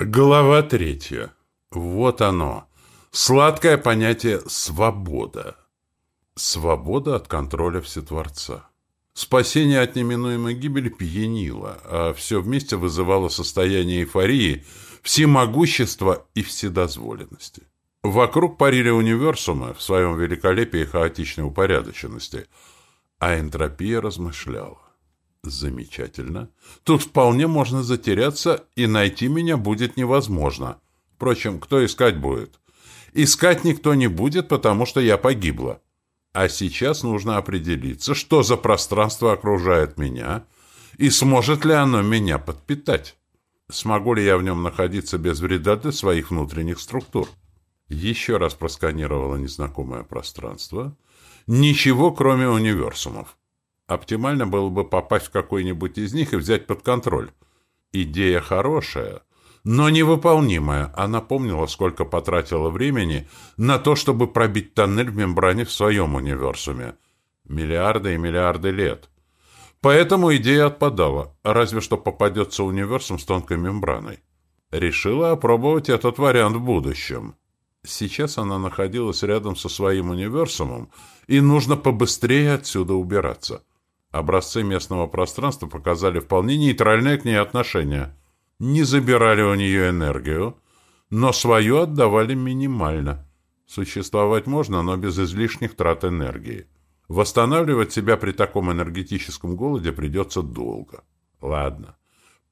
Глава третья. Вот оно. Сладкое понятие «свобода». Свобода от контроля Всетворца. Спасение от неминуемой гибели пьянило, а все вместе вызывало состояние эйфории, всемогущества и вседозволенности. Вокруг парили универсумы в своем великолепии и хаотичной упорядоченности, а энтропия размышляла. Замечательно. Тут вполне можно затеряться, и найти меня будет невозможно. Впрочем, кто искать будет? Искать никто не будет, потому что я погибла. А сейчас нужно определиться, что за пространство окружает меня, и сможет ли оно меня подпитать. Смогу ли я в нем находиться без вреда для своих внутренних структур? Еще раз просканировала незнакомое пространство. Ничего, кроме универсумов. Оптимально было бы попасть в какой-нибудь из них и взять под контроль. Идея хорошая, но невыполнимая. Она помнила, сколько потратила времени на то, чтобы пробить тоннель в мембране в своем универсуме. Миллиарды и миллиарды лет. Поэтому идея отпадала, разве что попадется универсум с тонкой мембраной. Решила опробовать этот вариант в будущем. Сейчас она находилась рядом со своим универсумом, и нужно побыстрее отсюда убираться. Образцы местного пространства показали вполне нейтральное к ней отношение. Не забирали у нее энергию, но свою отдавали минимально. Существовать можно, но без излишних трат энергии. Восстанавливать себя при таком энергетическом голоде придется долго. Ладно.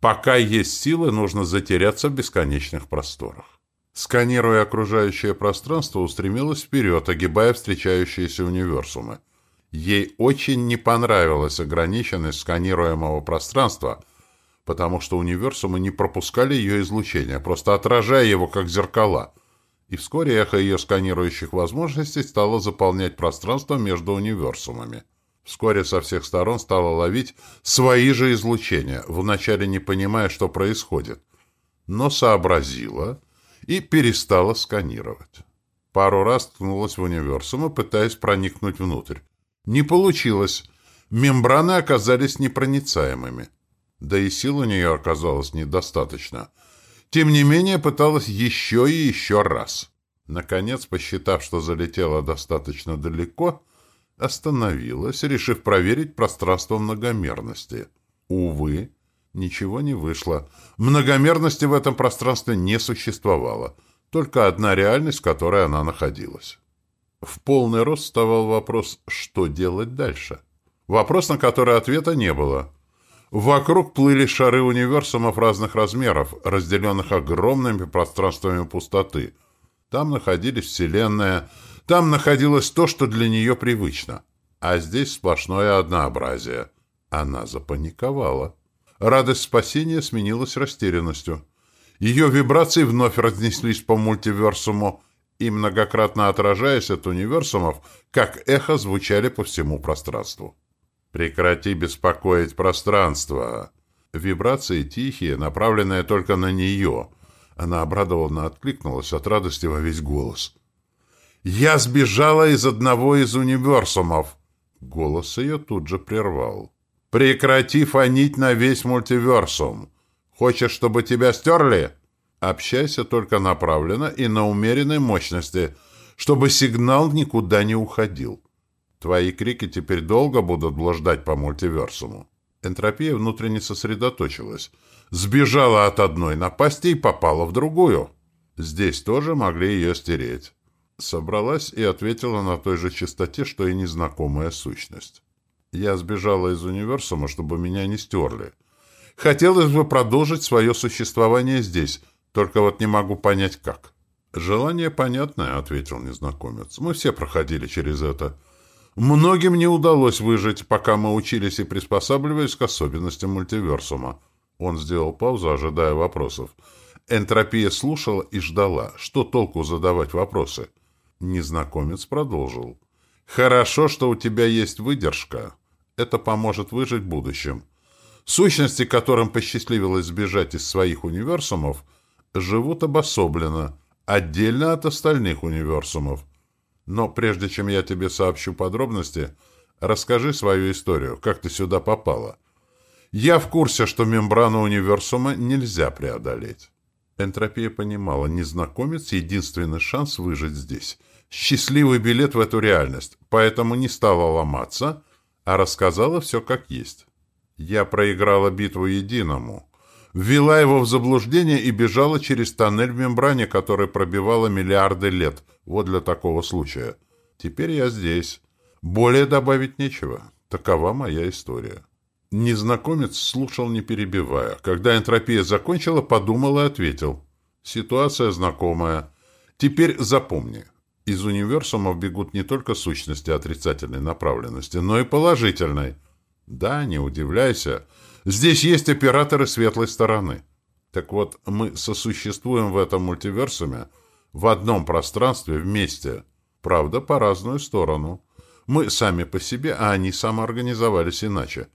Пока есть силы, нужно затеряться в бесконечных просторах. Сканируя окружающее пространство, устремилась вперед, огибая встречающиеся универсумы. Ей очень не понравилась ограниченность сканируемого пространства, потому что универсумы не пропускали ее излучение, просто отражая его как зеркала. И вскоре эхо ее сканирующих возможностей стало заполнять пространство между универсумами. Вскоре со всех сторон стало ловить свои же излучения, вначале не понимая, что происходит, но сообразила и перестала сканировать. Пару раз ткнулась в универсумы, пытаясь проникнуть внутрь. Не получилось. Мембраны оказались непроницаемыми. Да и сил у нее оказалось недостаточно. Тем не менее, пыталась еще и еще раз. Наконец, посчитав, что залетела достаточно далеко, остановилась, решив проверить пространство многомерности. Увы, ничего не вышло. Многомерности в этом пространстве не существовало. Только одна реальность, в которой она находилась. В полный рост вставал вопрос, что делать дальше. Вопрос, на который ответа не было. Вокруг плыли шары универсумов разных размеров, разделенных огромными пространствами пустоты. Там находились Вселенная, там находилось то, что для нее привычно. А здесь сплошное однообразие. Она запаниковала. Радость спасения сменилась растерянностью. Ее вибрации вновь разнеслись по мультиверсуму, и, многократно отражаясь от универсумов, как эхо звучали по всему пространству. «Прекрати беспокоить пространство!» Вибрации тихие, направленные только на нее. Она обрадованно откликнулась от радости во весь голос. «Я сбежала из одного из универсумов!» Голос ее тут же прервал. «Прекрати фонить на весь мультиверсум! Хочешь, чтобы тебя стерли?» Общайся только направленно и на умеренной мощности, чтобы сигнал никуда не уходил. Твои крики теперь долго будут блуждать по мультиверсуму. Энтропия внутренне сосредоточилась. Сбежала от одной напасти и попала в другую. Здесь тоже могли ее стереть. Собралась и ответила на той же частоте, что и незнакомая сущность. Я сбежала из универсума, чтобы меня не стерли. Хотелось бы продолжить свое существование здесь — только вот не могу понять, как. «Желание понятное», — ответил незнакомец. «Мы все проходили через это. Многим не удалось выжить, пока мы учились и приспосабливались к особенностям мультиверсума». Он сделал паузу, ожидая вопросов. Энтропия слушала и ждала. Что толку задавать вопросы? Незнакомец продолжил. «Хорошо, что у тебя есть выдержка. Это поможет выжить в будущем. Сущности, которым посчастливилось сбежать из своих универсумов — живут обособленно, отдельно от остальных универсумов. Но прежде чем я тебе сообщу подробности, расскажи свою историю, как ты сюда попала. Я в курсе, что мембрану универсума нельзя преодолеть. Энтропия понимала, незнакомец — единственный шанс выжить здесь. Счастливый билет в эту реальность, поэтому не стала ломаться, а рассказала все как есть. Я проиграла битву единому, ввела его в заблуждение и бежала через тоннель в мембране, который пробивала миллиарды лет. Вот для такого случая. Теперь я здесь. Более добавить нечего. Такова моя история. Незнакомец слушал, не перебивая. Когда энтропия закончила, подумал и ответил. Ситуация знакомая. Теперь запомни. Из универсумов бегут не только сущности отрицательной направленности, но и положительной. Да, не удивляйся. Здесь есть операторы светлой стороны. Так вот, мы сосуществуем в этом мультиверсуме в одном пространстве вместе. Правда, по разную сторону. Мы сами по себе, а они самоорганизовались иначе.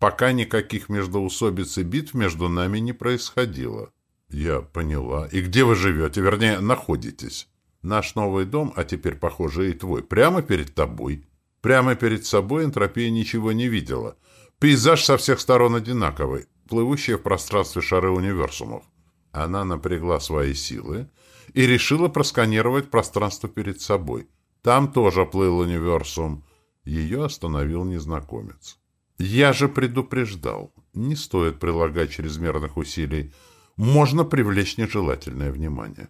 Пока никаких междоусобиц и битв между нами не происходило. Я поняла. И где вы живете? Вернее, находитесь? Наш новый дом, а теперь, похоже, и твой, прямо перед тобой. Прямо перед собой энтропия ничего не видела. Пейзаж со всех сторон одинаковый, плывущие в пространстве шары универсумов. Она напрягла свои силы и решила просканировать пространство перед собой. Там тоже плыл универсум. Ее остановил незнакомец. Я же предупреждал. Не стоит прилагать чрезмерных усилий. Можно привлечь нежелательное внимание.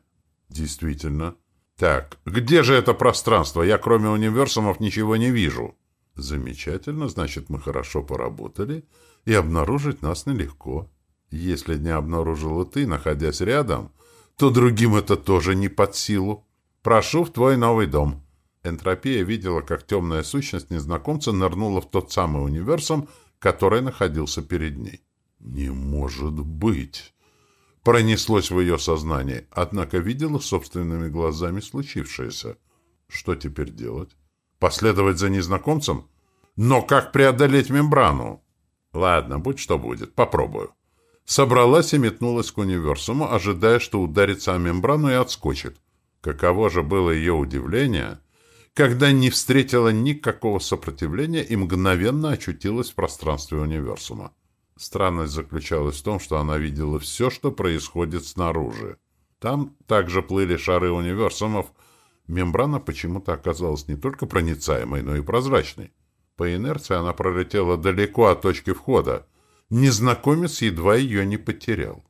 Действительно. Так, где же это пространство? Я кроме универсумов ничего не вижу. Замечательно, значит, мы хорошо поработали, и обнаружить нас нелегко. Если не обнаружила ты, находясь рядом, то другим это тоже не под силу. Прошу в твой новый дом. Энтропия видела, как темная сущность незнакомца нырнула в тот самый универсум, который находился перед ней. «Не может быть!» Пронеслось в ее сознании, однако видела собственными глазами случившееся. Что теперь делать? Последовать за незнакомцем? Но как преодолеть мембрану? Ладно, будь что будет, попробую. Собралась и метнулась к универсуму, ожидая, что ударится о мембрану и отскочит. Каково же было ее удивление, когда не встретила никакого сопротивления и мгновенно очутилась в пространстве универсума. Странность заключалась в том, что она видела все, что происходит снаружи. Там также плыли шары универсумов. Мембрана почему-то оказалась не только проницаемой, но и прозрачной. По инерции она пролетела далеко от точки входа. Незнакомец едва ее не потерял.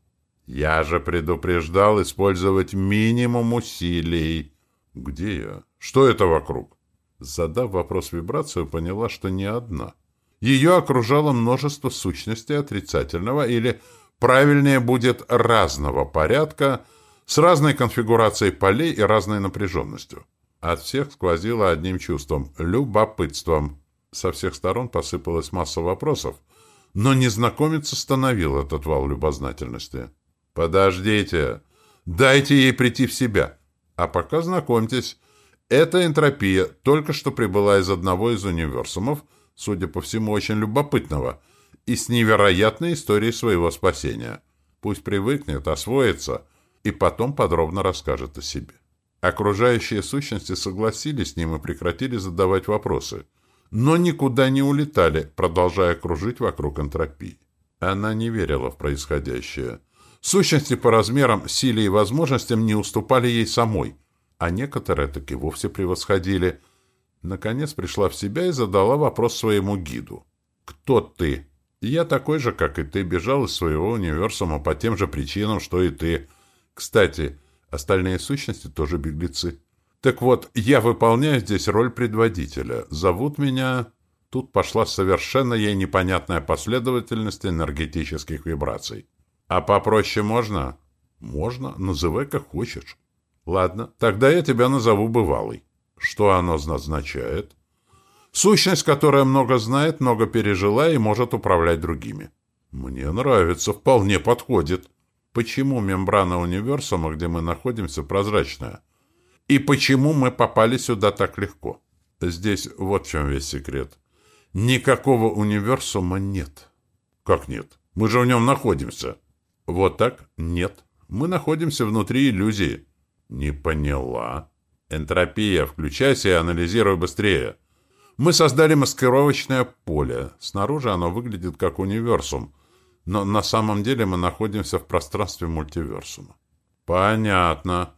«Я же предупреждал использовать минимум усилий». «Где я?» Что это вокруг? Задав вопрос вибрацию, поняла, что не одна. Ее окружало множество сущностей отрицательного или, правильнее будет, разного порядка, с разной конфигурацией полей и разной напряженностью. От всех сквозило одним чувством — любопытством. Со всех сторон посыпалась масса вопросов, но незнакомец остановил этот вал любознательности. «Подождите! Дайте ей прийти в себя! А пока знакомьтесь, эта энтропия только что прибыла из одного из универсумов, судя по всему, очень любопытного, и с невероятной историей своего спасения. Пусть привыкнет, освоится, и потом подробно расскажет о себе. Окружающие сущности согласились с ним и прекратили задавать вопросы, но никуда не улетали, продолжая кружить вокруг энтропии. Она не верила в происходящее. Сущности по размерам, силе и возможностям не уступали ей самой – а некоторые таки вовсе превосходили. Наконец пришла в себя и задала вопрос своему гиду. «Кто ты?» «Я такой же, как и ты, бежал из своего универсума по тем же причинам, что и ты. Кстати, остальные сущности тоже беглецы. Так вот, я выполняю здесь роль предводителя. Зовут меня...» Тут пошла совершенно ей непонятная последовательность энергетических вибраций. «А попроще можно?» «Можно. Называй как хочешь». Ладно, тогда я тебя назову бывалый. Что оно означает? Сущность, которая много знает, много пережила и может управлять другими. Мне нравится, вполне подходит. Почему мембрана универсума, где мы находимся, прозрачная? И почему мы попали сюда так легко? Здесь вот в чем весь секрет. Никакого универсума нет. Как нет? Мы же в нем находимся. Вот так? Нет. Мы находимся внутри иллюзии. «Не поняла». «Энтропия. Включайся и анализируй быстрее». «Мы создали маскировочное поле. Снаружи оно выглядит как универсум, но на самом деле мы находимся в пространстве мультиверсума. Понятно.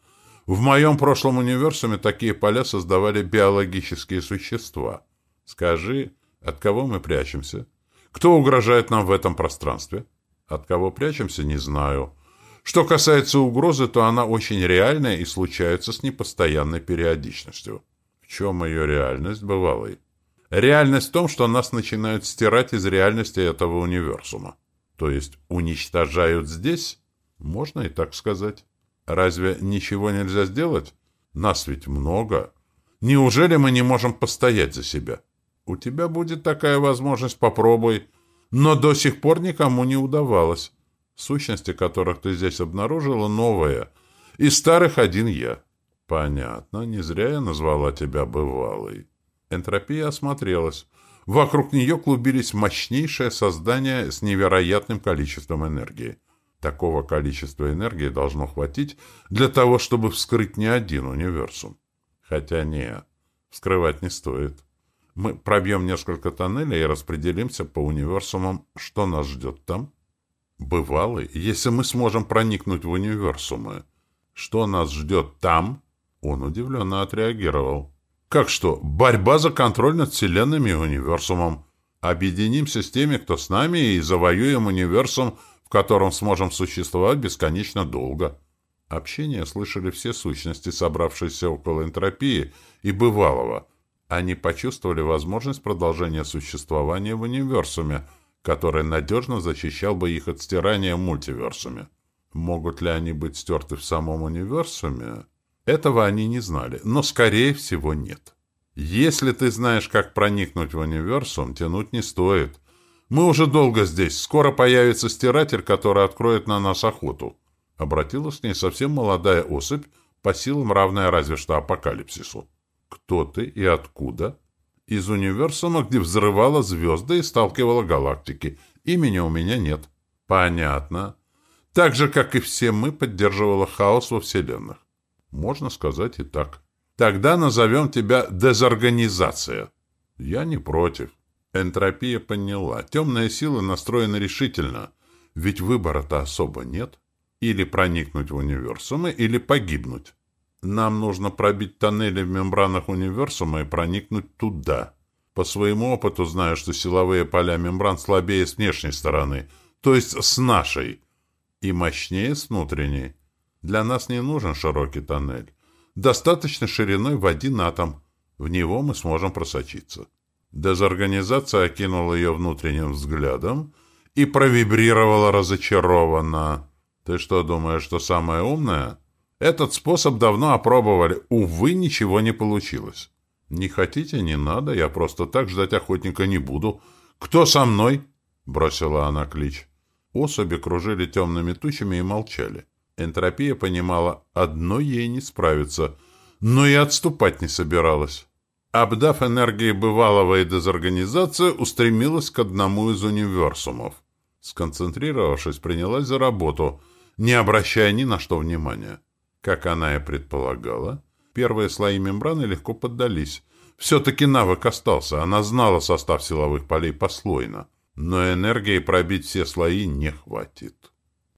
В моем прошлом универсуме такие поля создавали биологические существа. Скажи, от кого мы прячемся? Кто угрожает нам в этом пространстве? От кого прячемся, не знаю. Что касается угрозы, то она очень реальная и случается с непостоянной периодичностью. В чем ее реальность, бывалой? Реальность в том, что нас начинают стирать из реальности этого универсума. То есть уничтожают здесь? Можно и так сказать. Разве ничего нельзя сделать? Нас ведь много. Неужели мы не можем постоять за себя? У тебя будет такая возможность, попробуй. Но до сих пор никому не удавалось. Сущности, которых ты здесь обнаружила, новые. Из старых один я. Понятно, не зря я назвала тебя бывалой. Энтропия осмотрелась. Вокруг нее клубились мощнейшие создания с невероятным количеством энергии. Такого количества энергии должно хватить для того, чтобы вскрыть не один универсум. Хотя нет, вскрывать не стоит. Мы пробьем несколько тоннелей и распределимся по универсумам, что нас ждет там. Бывалый, если мы сможем проникнуть в универсумы, что нас ждет там? Он удивленно отреагировал. Как что, борьба за контроль над вселенными и универсумом. Объединимся с теми, кто с нами, и завоюем универсум в котором сможем существовать бесконечно долго. Общение слышали все сущности, собравшиеся около энтропии и бывалого. Они почувствовали возможность продолжения существования в универсуме, который надежно защищал бы их от стирания мультиверсуме. Могут ли они быть стерты в самом универсуме? Этого они не знали, но, скорее всего, нет. Если ты знаешь, как проникнуть в универсум, тянуть не стоит. Мы уже долго здесь. Скоро появится стиратель, который откроет на нас охоту. Обратилась к ней совсем молодая особь, по силам равная разве что апокалипсису. Кто ты и откуда? Из универсума, где взрывала звезды и сталкивала галактики. Имени у меня нет. Понятно. Так же, как и все мы, поддерживала хаос во вселенных. Можно сказать и так. Тогда назовем тебя дезорганизация. Я не против. Энтропия поняла. Темная сила настроена решительно. Ведь выбора-то особо нет. Или проникнуть в универсумы, или погибнуть. Нам нужно пробить тоннели в мембранах универсума и проникнуть туда. По своему опыту знаю, что силовые поля мембран слабее с внешней стороны, то есть с нашей, и мощнее с внутренней. Для нас не нужен широкий тоннель. Достаточно шириной в один атом. В него мы сможем просочиться. Дезорганизация окинула ее внутренним взглядом и провибрировала разочарованно. «Ты что, думаешь, что самое умное?» «Этот способ давно опробовали. Увы, ничего не получилось». «Не хотите, не надо. Я просто так ждать охотника не буду. Кто со мной?» — бросила она клич. Особи кружили темными тучами и молчали. Энтропия понимала, одно ей не справиться, но и отступать не собиралась. Обдав энергией бывалого и дезорганизация, устремилась к одному из универсумов. Сконцентрировавшись, принялась за работу, не обращая ни на что внимания. Как она и предполагала, первые слои мембраны легко поддались. Все-таки навык остался, она знала состав силовых полей послойно. Но энергии пробить все слои не хватит.